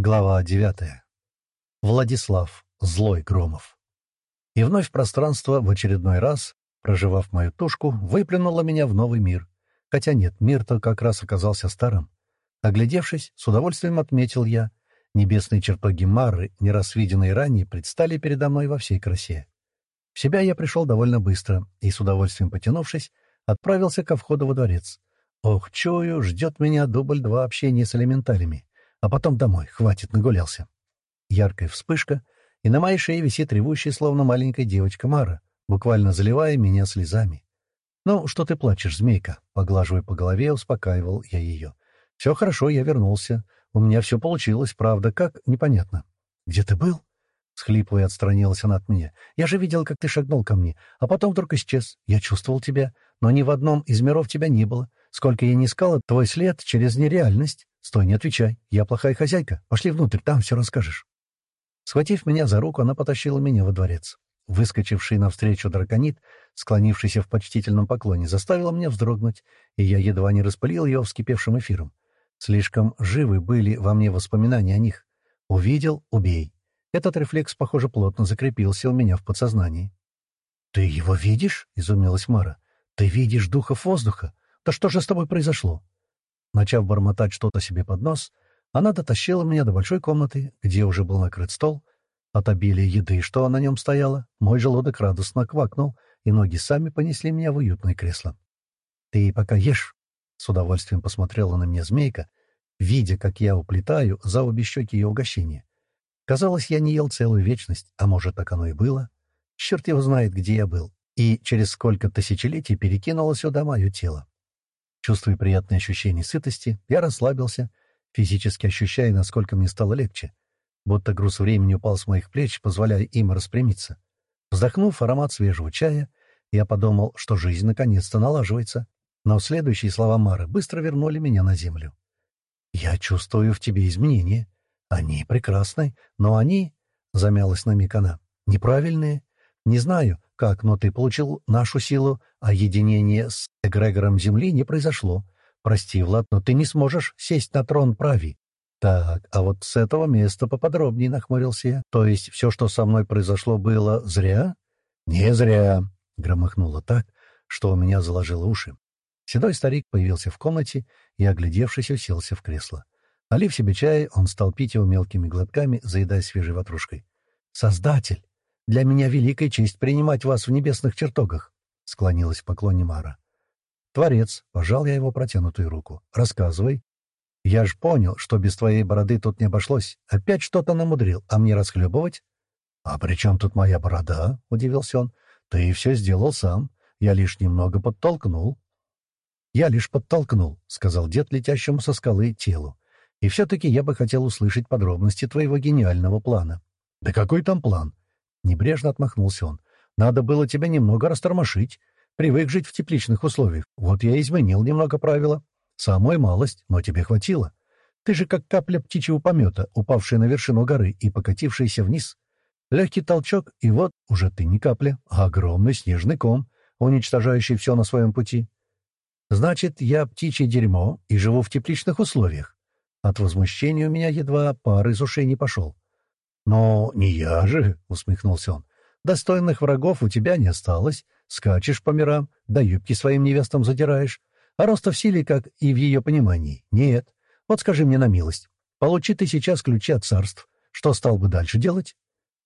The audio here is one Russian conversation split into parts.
Глава девятая. Владислав. Злой Громов. И вновь пространство в очередной раз, проживав мою тушку, выплюнуло меня в новый мир. Хотя нет, мир-то как раз оказался старым. Оглядевшись, с удовольствием отметил я, небесные чертоги Мары, не раз виденные ранее, предстали передо мной во всей красе. В себя я пришел довольно быстро и, с удовольствием потянувшись, отправился ко входу во дворец. Ох, чую, ждет меня дубль-два общения с элементалями а потом домой, хватит, нагулялся. Яркая вспышка, и на моей шее висит ревущая, словно маленькая девочка Мара, буквально заливая меня слезами. «Ну, что ты плачешь, змейка?» Поглаживая по голове, успокаивал я ее. «Все хорошо, я вернулся. У меня все получилось, правда, как? Непонятно». «Где ты был?» Схлипывая, отстранилась она от меня. «Я же видел, как ты шагнул ко мне, а потом вдруг исчез. Я чувствовал тебя, но ни в одном из миров тебя не было. Сколько я не искала, твой след через нереальность. «Стой, не отвечай. Я плохая хозяйка. Пошли внутрь, там все расскажешь». Схватив меня за руку, она потащила меня во дворец. Выскочивший навстречу драконит, склонившийся в почтительном поклоне, заставил меня вздрогнуть, и я едва не распылил ее вскипевшим эфиром. Слишком живы были во мне воспоминания о них. Увидел — убей. Этот рефлекс, похоже, плотно закрепился у меня в подсознании. «Ты его видишь?» — изумилась Мара. «Ты видишь духов воздуха? Да что же с тобой произошло?» Начав бормотать что-то себе под нос, она дотащила меня до большой комнаты, где уже был накрыт стол. От обилия еды, что на нем стояло, мой желудок радостно квакнул, и ноги сами понесли меня в уютное кресло. «Ты пока ешь», — с удовольствием посмотрела на меня змейка, видя, как я уплетаю за обе щеки ее угощения. Казалось, я не ел целую вечность, а может, так оно и было. Черт его знает, где я был, и через сколько тысячелетий перекинуло сюда мое тело. Чувствуя приятные ощущения сытости, я расслабился, физически ощущая, насколько мне стало легче. Будто груз времени упал с моих плеч, позволяя им распрямиться. Вздохнув аромат свежего чая, я подумал, что жизнь наконец-то налаживается. Но следующие слова Мары быстро вернули меня на землю. «Я чувствую в тебе изменения. Они прекрасны, но они...» — замялась на миг она. «Неправильные. Не знаю, как, но ты получил нашу силу, а единение с эгрегором Земли не произошло. Прости, Влад, но ты не сможешь сесть на трон прави. Так, а вот с этого места поподробнее нахмурился я. То есть все, что со мной произошло, было зря? Не зря, громыхнуло так, что у меня заложило уши. Седой старик появился в комнате и, оглядевшись, уселся в кресло. Налив себе чай, он стал пить его мелкими глотками, заедая свежей ватрушкой. «Создатель! Для меня великая честь принимать вас в небесных чертогах», — склонилась в поклоне Мара. «Творец», — пожал я его протянутую руку, — «рассказывай». «Я ж понял, что без твоей бороды тут не обошлось. Опять что-то намудрил, а мне расхлебывать?» «А при чем тут моя борода?» — удивился он. «Ты все сделал сам. Я лишь немного подтолкнул». «Я лишь подтолкнул», — сказал дед летящему со скалы телу. «И все-таки я бы хотел услышать подробности твоего гениального плана». «Да какой там план?» Небрежно отмахнулся он. «Надо было тебя немного растормошить. Привык жить в тепличных условиях. Вот я изменил немного правила. Самую малость, но тебе хватило. Ты же как капля птичьего помета, упавшая на вершину горы и покатившаяся вниз. Легкий толчок, и вот уже ты не капля, а огромный снежный ком, уничтожающий все на своем пути. Значит, я птичье дерьмо и живу в тепличных условиях. От возмущения у меня едва пар из ушей не пошел. «Но не я же», — усмехнулся он. «Достойных врагов у тебя не осталось. Скачешь по мирам, да юбки своим невестам задираешь. А роста в силе, как и в ее понимании, нет. Вот скажи мне на милость, получи ты сейчас ключи от царств. Что стал бы дальше делать?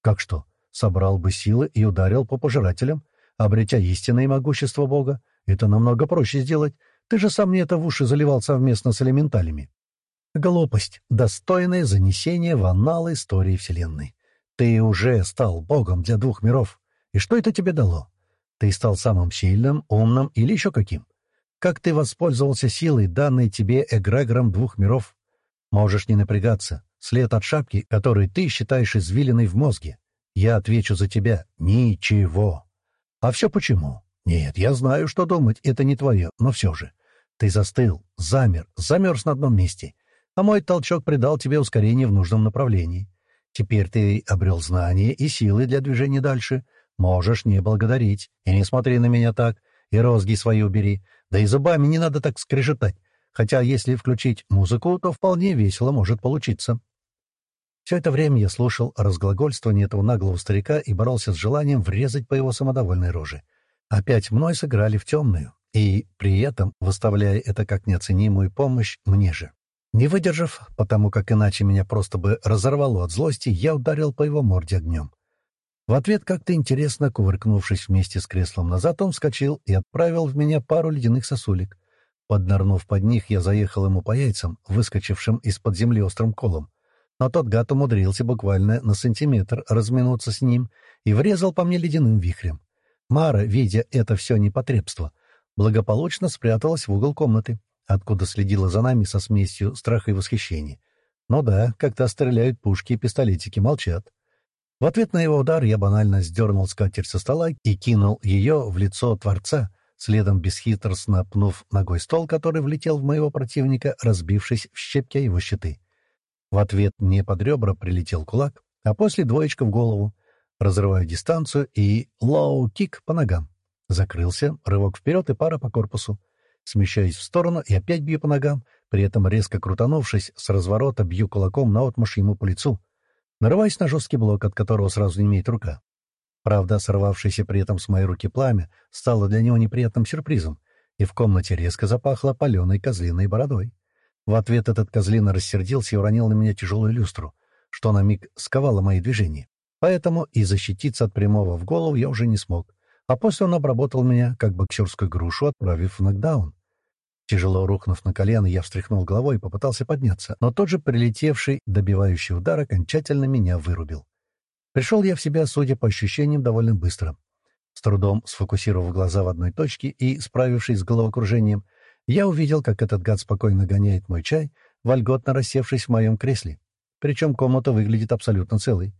Как что? Собрал бы силы и ударил по пожирателям, обретя истинное могущество Бога. Это намного проще сделать. Ты же сам мне это в уши заливал совместно с элементалями. Глупость, достойное занесение в анналы истории Вселенной. Ты уже стал богом для двух миров. И что это тебе дало? Ты стал самым сильным, умным или еще каким? Как ты воспользовался силой, данной тебе эгрегором двух миров? Можешь не напрягаться. След от шапки, который ты считаешь извилиной в мозге. Я отвечу за тебя. Ничего. А все почему? Нет, я знаю, что думать, это не твое, но все же. Ты застыл, замер, замерз на одном месте а мой толчок придал тебе ускорение в нужном направлении. Теперь ты обрел знания и силы для движения дальше. Можешь не благодарить. И не смотри на меня так, и розги свои убери. Да и зубами не надо так скрежетать. Хотя если включить музыку, то вполне весело может получиться. Все это время я слушал разглагольствование этого наглого старика и боролся с желанием врезать по его самодовольной роже. Опять мной сыграли в темную, и при этом выставляя это как неоценимую помощь мне же. Не выдержав, потому как иначе меня просто бы разорвало от злости, я ударил по его морде огнем. В ответ, как-то интересно, кувыркнувшись вместе с креслом назад, он вскочил и отправил в меня пару ледяных сосулек. Поднырнув под них, я заехал ему по яйцам, выскочившим из-под земли острым колом. Но тот гад умудрился буквально на сантиметр разминуться с ним и врезал по мне ледяным вихрем. Мара, видя это все непотребство, благополучно спряталась в угол комнаты, откуда следила за нами со смесью страха и восхищения. Ну да, как-то стреляют пушки и пистолетики, молчат. В ответ на его удар я банально сдернул скатерть со стола и кинул ее в лицо Творца, следом бесхитростно пнув ногой стол, который влетел в моего противника, разбившись в щепки его щиты. В ответ мне под ребра прилетел кулак, а после двоечка в голову. Разрываю дистанцию и лоу-кик по ногам. Закрылся, рывок вперед и пара по корпусу. Смещаюсь в сторону и опять бью по ногам, при этом резко крутанувшись, с разворота бью кулаком наотмашь ему по лицу. Нарываюсь на жесткий блок, от которого сразу не имеет рука. Правда, сорвавшееся при этом с моей руки пламя стало для него неприятным сюрпризом, и в комнате резко запахло паленой козлиной бородой. В ответ этот козлина рассердился и уронил на меня тяжелую люстру, что на миг сковало мои движения. Поэтому и защититься от прямого в голову я уже не смог а после он обработал меня, как боксерскую грушу, отправив в нокдаун. Тяжело рухнув на колено, я встряхнул головой и попытался подняться, но тот же прилетевший, добивающий удар окончательно меня вырубил. Пришел я в себя, судя по ощущениям, довольно быстро. С трудом сфокусировав глаза в одной точке и справившись с головокружением, я увидел, как этот гад спокойно гоняет мой чай, вольготно рассевшись в моем кресле. Причем комната выглядит абсолютно целой.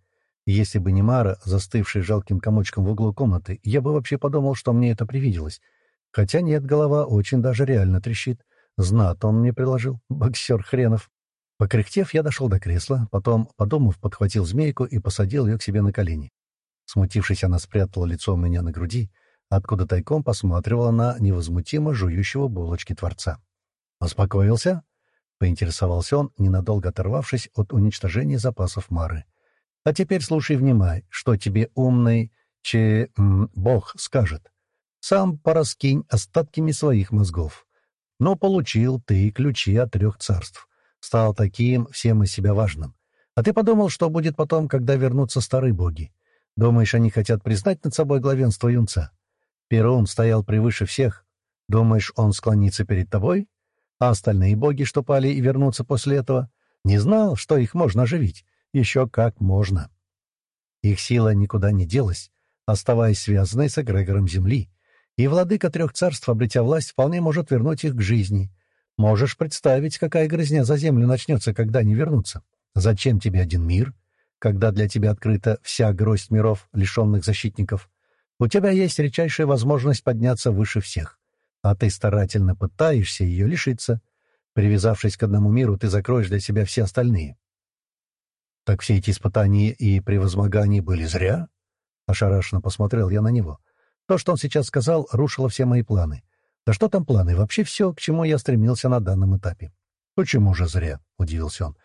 Если бы не Мара, застывшая жалким комочком в углу комнаты, я бы вообще подумал, что мне это привиделось. Хотя нет, голова очень даже реально трещит. Знат он мне приложил, боксер хренов. Покряхтев, я дошел до кресла, потом, подумав, подхватил змейку и посадил ее к себе на колени. Смутившись, она спрятала лицо у меня на груди, откуда тайком посматривала на невозмутимо жующего булочки Творца. «Успокоился?» — поинтересовался он, ненадолго оторвавшись от уничтожения запасов Мары. А теперь слушай внимай, что тебе умный че м, Бог скажет. Сам пораскинь остатками своих мозгов. Но получил ты ключи от трех царств. Стал таким всем из себя важным. А ты подумал, что будет потом, когда вернутся старые боги? Думаешь, они хотят признать над собой главенство юнца? Перун стоял превыше всех. Думаешь, он склонится перед тобой? А остальные боги, что пали и вернутся после этого, не знал, что их можно оживить. Еще как можно. Их сила никуда не делась, оставаясь связанной с эгрегором Земли, и владыка трех царств, обретя власть, вполне может вернуть их к жизни. Можешь представить, какая грызня за Землю начнется, когда они вернутся? Зачем тебе один мир, когда для тебя открыта вся гроздь миров, лишенных защитников? У тебя есть редчайшая возможность подняться выше всех, а ты старательно пытаешься ее лишиться. Привязавшись к одному миру, ты закроешь для себя все остальные. Так все эти испытания и превозмогания были зря? Ошарашенно посмотрел я на него. То, что он сейчас сказал, рушило все мои планы. Да что там планы? Вообще все, к чему я стремился на данном этапе. «Почему же зря?» — удивился он.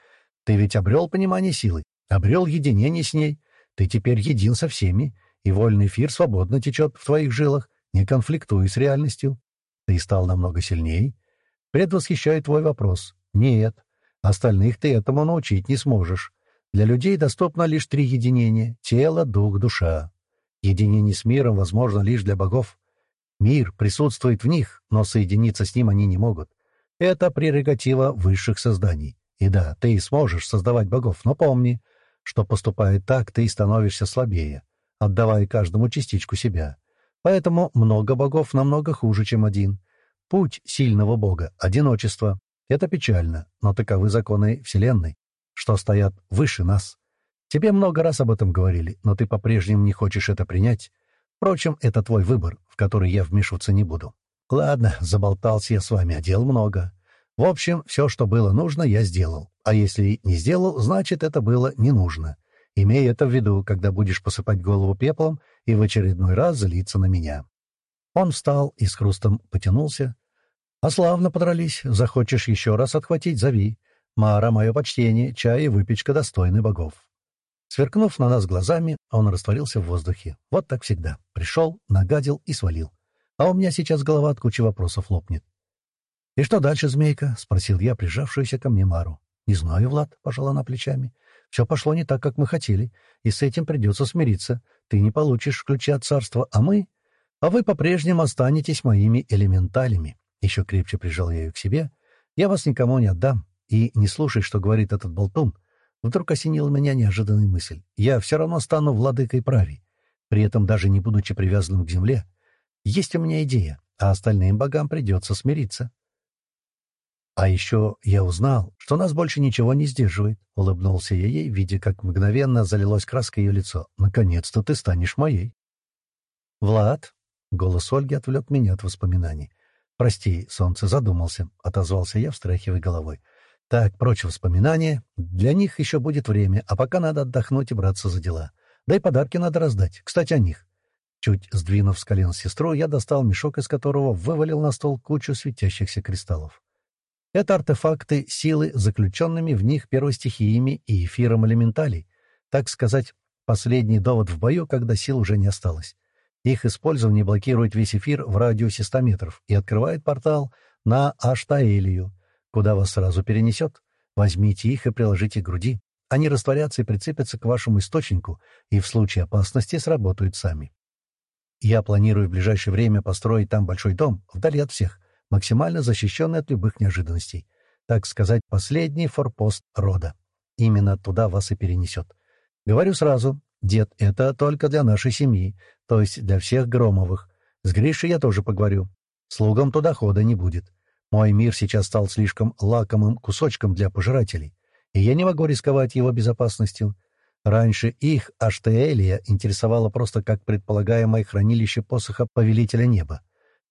«Ты ведь обрел понимание силы, обрел единение с ней. Ты теперь един со всеми, и вольный эфир свободно течет в твоих жилах, не конфликтуя с реальностью. Ты стал намного сильней. Предвосхищает твой вопрос. Нет, остальных ты этому научить не сможешь. Для людей доступно лишь три единения — тело, дух, душа. Единение с миром возможно лишь для богов. Мир присутствует в них, но соединиться с ним они не могут. Это прерогатива высших созданий. И да, ты сможешь создавать богов, но помни, что поступая так, ты становишься слабее, отдавая каждому частичку себя. Поэтому много богов намного хуже, чем один. Путь сильного бога — одиночество. Это печально, но таковы законы Вселенной что стоят выше нас. Тебе много раз об этом говорили, но ты по-прежнему не хочешь это принять. Впрочем, это твой выбор, в который я вмешиваться не буду. Ладно, заболтался я с вами, а дел много. В общем, все, что было нужно, я сделал. А если не сделал, значит, это было не нужно. Имей это в виду, когда будешь посыпать голову пеплом и в очередной раз злиться на меня. Он встал и с хрустом потянулся. — А славно подрались. Захочешь еще раз отхватить — зови. Мара, мое почтение, чай и выпечка достойны богов. Сверкнув на нас глазами, он растворился в воздухе. Вот так всегда. Пришел, нагадил и свалил. А у меня сейчас голова от кучи вопросов лопнет. «И что дальше, змейка?» — спросил я прижавшуюся ко мне Мару. «Не знаю, Влад», — пожала она плечами. «Все пошло не так, как мы хотели, и с этим придется смириться. Ты не получишь ключи от царства, а мы... А вы по-прежнему останетесь моими элементалями». Еще крепче прижал я ее к себе. «Я вас никому не отдам. И не слушай, что говорит этот болтун. Вдруг осенила меня неожиданная мысль. Я все равно стану владыкой прави, при этом даже не будучи привязанным к земле. Есть у меня идея, а остальным богам придется смириться. А еще я узнал, что нас больше ничего не сдерживает. Улыбнулся я ей, видя, как мгновенно залилось краской ее лицо. Наконец-то ты станешь моей. Влад, голос Ольги отвлек меня от воспоминаний. «Прости, солнце задумался», — отозвался я, встряхивая головой. Так, прочь воспоминания. Для них еще будет время, а пока надо отдохнуть и браться за дела. Да и подарки надо раздать. Кстати, о них. Чуть сдвинув с колен сестру, я достал мешок, из которого вывалил на стол кучу светящихся кристаллов. Это артефакты силы, заключенными в них первостихиями и эфиром элементалей. Так сказать, последний довод в бою, когда сил уже не осталось. Их использование блокирует весь эфир в радиусе 100 метров и открывает портал на Аштаэлию, куда вас сразу перенесет. Возьмите их и приложите к груди. Они растворятся и прицепятся к вашему источнику, и в случае опасности сработают сами. Я планирую в ближайшее время построить там большой дом, вдали от всех, максимально защищенный от любых неожиданностей. Так сказать, последний форпост рода. Именно туда вас и перенесет. Говорю сразу, дед, это только для нашей семьи, то есть для всех Громовых. С Гришей я тоже поговорю. Слугам туда хода не будет. Мой мир сейчас стал слишком лакомым кусочком для пожирателей, и я не могу рисковать его безопасностью. Раньше их Аштеэлия интересовало просто как предполагаемое хранилище посоха Повелителя Неба.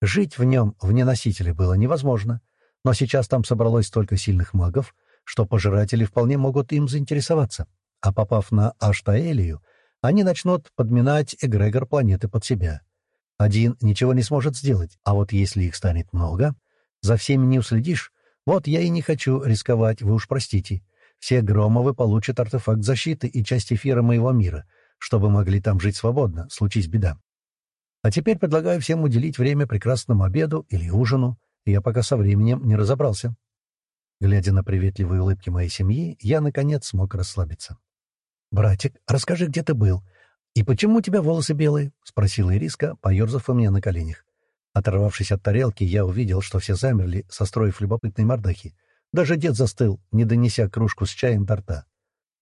Жить в нем вне носителя было невозможно, но сейчас там собралось столько сильных магов, что пожиратели вполне могут им заинтересоваться. А попав на Аштаэлию, они начнут подминать эгрегор планеты под себя. Один ничего не сможет сделать, а вот если их станет много, за всеми не уследишь. Вот я и не хочу рисковать, вы уж простите. Все Громовы получат артефакт защиты и часть эфира моего мира, чтобы могли там жить свободно, случись беда. А теперь предлагаю всем уделить время прекрасному обеду или ужину, я пока со временем не разобрался. Глядя на приветливые улыбки моей семьи, я, наконец, смог расслабиться. «Братик, расскажи, где ты был? И почему у тебя волосы белые?» — спросила Ириска, поерзав у меня на коленях. Оторвавшись от тарелки, я увидел, что все замерли, состроив любопытные мордахи. Даже дед застыл, не донеся кружку с чаем до рта.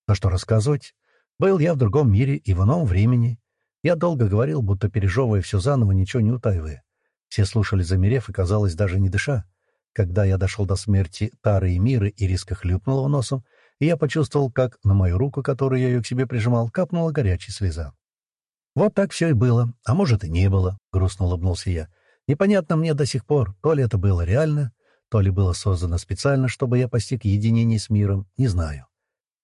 А что рассказывать? Был я в другом мире и в ином времени. Я долго говорил, будто пережевывая все заново, ничего не утаивая. Все слушали, замерев, и, казалось, даже не дыша. Когда я дошел до смерти Тары и Миры, Ириска хлюпнула носом, и я почувствовал, как на мою руку, которую я ее к себе прижимал, капнула горячая слеза. «Вот так все и было, а может, и не было», — грустно улыбнулся я. Непонятно мне до сих пор, то ли это было реально, то ли было создано специально, чтобы я постиг единение с миром, не знаю.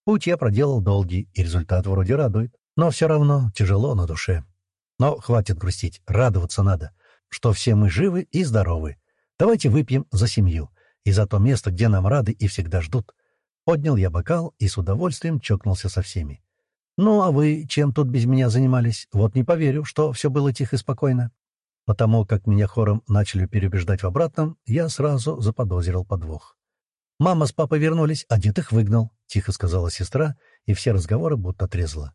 Путь я проделал долгий, и результат вроде радует, но все равно тяжело на душе. Но хватит грустить, радоваться надо, что все мы живы и здоровы. Давайте выпьем за семью и за то место, где нам рады и всегда ждут. Поднял я бокал и с удовольствием чокнулся со всеми. «Ну, а вы чем тут без меня занимались? Вот не поверю, что все было тихо и спокойно». Потому как меня хором начали переубеждать в обратном, я сразу заподозрил подвох. «Мама с папой вернулись, а дед их выгнал», — тихо сказала сестра, и все разговоры будто отрезала.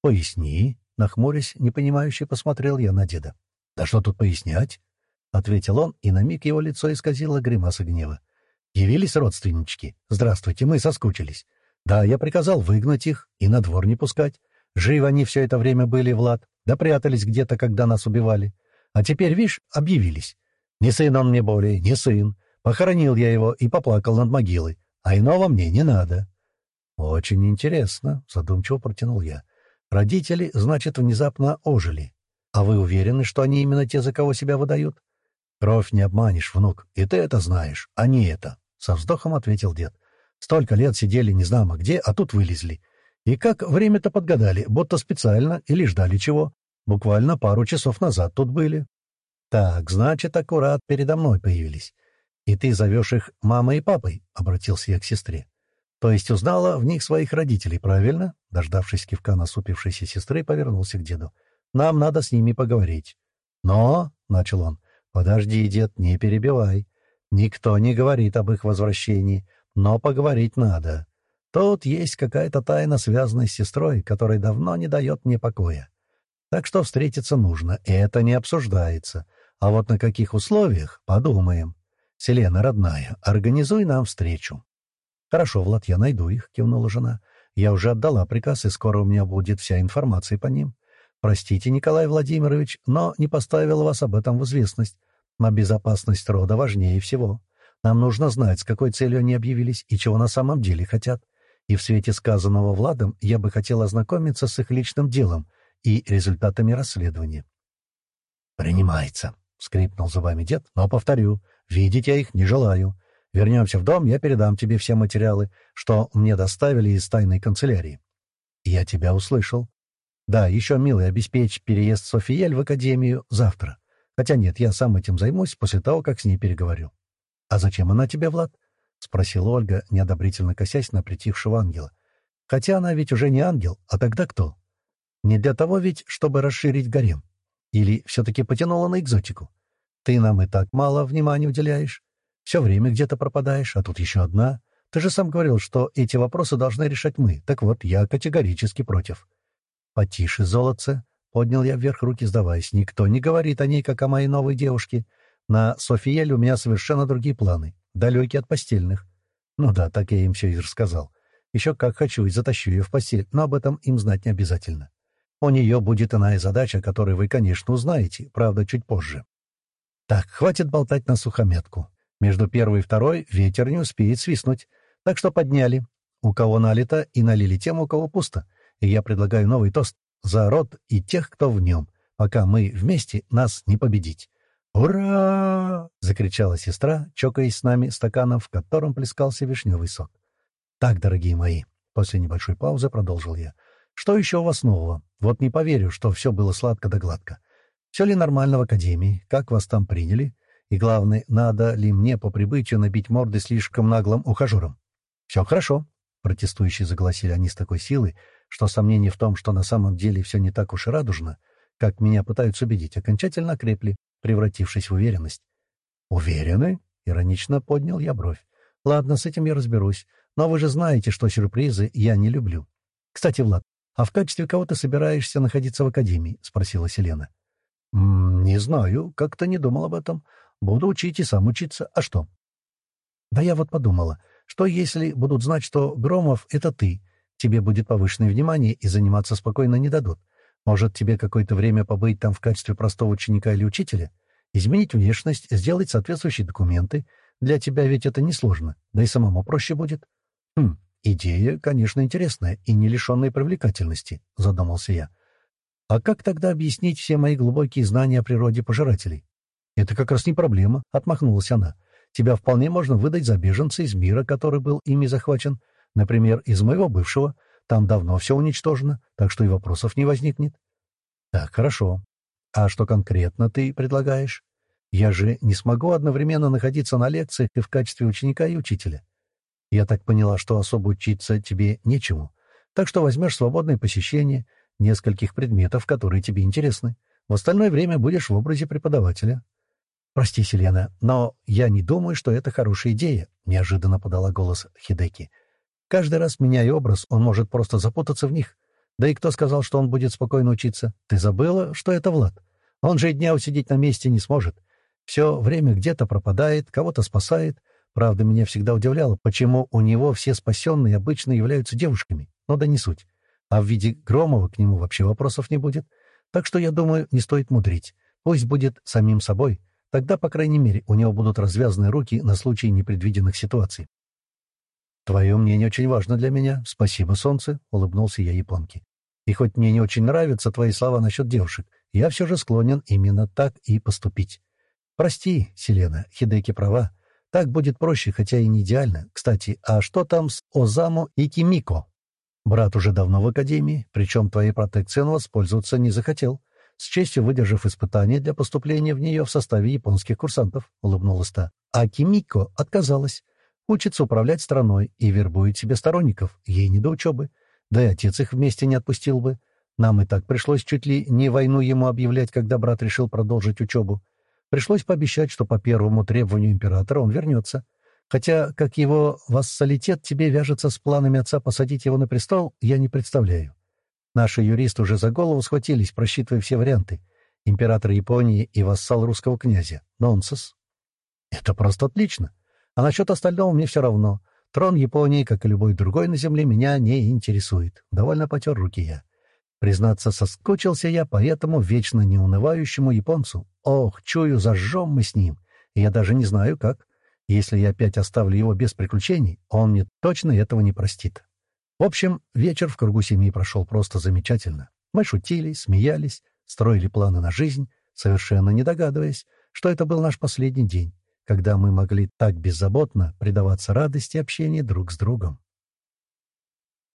«Поясни», — нахмурясь, непонимающе посмотрел я на деда. «Да что тут пояснять?» — ответил он, и на миг его лицо исказило гримаса гнева. «Явились родственнички. Здравствуйте, мы соскучились. Да, я приказал выгнать их и на двор не пускать. Живы они все это время были, Влад, да прятались где-то, когда нас убивали. А теперь, видишь, объявились. Не сын он мне более, не сын. Похоронил я его и поплакал над могилой. А иного мне не надо. Очень интересно, задумчиво протянул я. Родители, значит, внезапно ожили. А вы уверены, что они именно те, за кого себя выдают? Кровь не обманешь, внук, и ты это знаешь, а не это. Со вздохом ответил дед. Столько лет сидели не знамо где, а тут вылезли. И как время-то подгадали, будто специально или ждали чего. Буквально пару часов назад тут были. Так, значит, аккурат передо мной появились. И ты зовешь их мамой и папой, — обратился я к сестре. То есть узнала в них своих родителей, правильно? Дождавшись кивка насупившейся сестры, повернулся к деду. Нам надо с ними поговорить. Но, — начал он, — подожди, дед, не перебивай. Никто не говорит об их возвращении, но поговорить надо. Тут есть какая-то тайна, связанная с сестрой, которая давно не дает мне покоя. Так что встретиться нужно, и это не обсуждается. А вот на каких условиях — подумаем. Селена, родная, организуй нам встречу. — Хорошо, Влад, я найду их, — кивнула жена. — Я уже отдала приказ, и скоро у меня будет вся информация по ним. Простите, Николай Владимирович, но не поставила вас об этом в известность. Но безопасность рода важнее всего. Нам нужно знать, с какой целью они объявились и чего на самом деле хотят. И в свете сказанного Владом я бы хотел ознакомиться с их личным делом и результатами расследования. «Принимается», — скрипнул зубами дед, — «но, повторю, видеть я их не желаю. Вернемся в дом, я передам тебе все материалы, что мне доставили из тайной канцелярии». «Я тебя услышал», да, еще, милый, обеспечь переезд Софиель в академию завтра. Хотя нет, я сам этим займусь после того, как с ней переговорю. — А зачем она тебе, Влад? — спросила Ольга, неодобрительно косясь на притихшего ангела. — Хотя она ведь уже не ангел, а тогда кто? Не для того ведь, чтобы расширить гарем. Или все-таки потянула на экзотику? Ты нам и так мало внимания уделяешь. Все время где-то пропадаешь, а тут еще одна. Ты же сам говорил, что эти вопросы должны решать мы. Так вот, я категорически против. «Потише, золотце!» — поднял я вверх руки, сдаваясь. «Никто не говорит о ней, как о моей новой девушке. На Софиель у меня совершенно другие планы, далекие от постельных». Ну да, так я им все и рассказал. Еще как хочу и затащу ее в постель, но об этом им знать не обязательно. У нее будет иная задача, которую вы, конечно, узнаете, правда, чуть позже. Так, хватит болтать на сухометку. Между первой и второй ветер не успеет свистнуть. Так что подняли. У кого налито, и налили тем, у кого пусто и я предлагаю новый тост за род и тех, кто в нем, пока мы вместе нас не победить. «Ура!» — закричала сестра, чокаясь с нами стаканом, в котором плескался вишневый сок. «Так, дорогие мои», — после небольшой паузы продолжил я, — «что еще у вас нового? Вот не поверю, что все было сладко да гладко. Все ли нормально в академии? Как вас там приняли? И главное, надо ли мне по прибытию набить морды слишком наглым ухажерам?» «Все хорошо», — протестующие загласили они с такой силой, что сомнения в том, что на самом деле все не так уж и радужно, как меня пытаются убедить, окончательно окрепли, превратившись в уверенность. «Уверены?» — иронично поднял я бровь. «Ладно, с этим я разберусь. Но вы же знаете, что сюрпризы я не люблю. Кстати, Влад, а в качестве кого ты собираешься находиться в академии?» — спросила Селена. «М -м, «Не знаю, как-то не думал об этом. Буду учить и сам учиться. А что?» «Да я вот подумала, что если будут знать, что Громов — это ты, тебе будет повышенное внимание и заниматься спокойно не дадут. Может, тебе какое-то время побыть там в качестве простого ученика или учителя? Изменить внешность, сделать соответствующие документы. Для тебя ведь это несложно, да и самому проще будет. Хм, идея, конечно, интересная и не лишенная привлекательности, — задумался я. А как тогда объяснить все мои глубокие знания о природе пожирателей? Это как раз не проблема, — отмахнулась она. Тебя вполне можно выдать за беженца из мира, который был ими захвачен, Например, из моего бывшего. Там давно все уничтожено, так что и вопросов не возникнет. Так, хорошо. А что конкретно ты предлагаешь? Я же не смогу одновременно находиться на лекциях и в качестве ученика и учителя. Я так поняла, что особо учиться тебе нечему. Так что возьмешь свободное посещение нескольких предметов, которые тебе интересны. В остальное время будешь в образе преподавателя. «Прости, Селена, но я не думаю, что это хорошая идея», — неожиданно подала голос Хидеки. Каждый раз, меняя образ, он может просто запутаться в них. Да и кто сказал, что он будет спокойно учиться? Ты забыла, что это Влад? Он же и дня усидеть на месте не сможет. Все время где-то пропадает, кого-то спасает. Правда, меня всегда удивляло, почему у него все спасенные обычно являются девушками. Но да не суть. А в виде Громова к нему вообще вопросов не будет. Так что, я думаю, не стоит мудрить. Пусть будет самим собой. Тогда, по крайней мере, у него будут развязаны руки на случай непредвиденных ситуаций. «Твое мнение очень важно для меня. Спасибо, солнце», — улыбнулся я японке. «И хоть мне не очень нравятся твои слова насчет девушек, я все же склонен именно так и поступить. Прости, Селена, Хидеки права. Так будет проще, хотя и не идеально. Кстати, а что там с Озамо и Кимико? Брат уже давно в академии, причем твоей протекцией он воспользоваться не захотел, с честью выдержав испытание для поступления в нее в составе японских курсантов», — улыбнулась та. «А Кимико отказалась. Учится управлять страной и вербует себе сторонников. Ей не до учебы. Да и отец их вместе не отпустил бы. Нам и так пришлось чуть ли не войну ему объявлять, когда брат решил продолжить учебу. Пришлось пообещать, что по первому требованию императора он вернется. Хотя, как его вассалитет тебе вяжется с планами отца посадить его на престол, я не представляю. Наши юристы уже за голову схватились, просчитывая все варианты. Император Японии и вассал русского князя. Нонсенс. Это просто отлично. А насчет остального мне все равно. Трон Японии, как и любой другой на земле, меня не интересует. Довольно потер руки я. Признаться, соскучился я по этому вечно неунывающему японцу. Ох, чую, зажжем мы с ним. Я даже не знаю, как. Если я опять оставлю его без приключений, он мне точно этого не простит. В общем, вечер в кругу семьи прошел просто замечательно. Мы шутили, смеялись, строили планы на жизнь, совершенно не догадываясь, что это был наш последний день, когда мы могли так беззаботно предаваться радости общения друг с другом.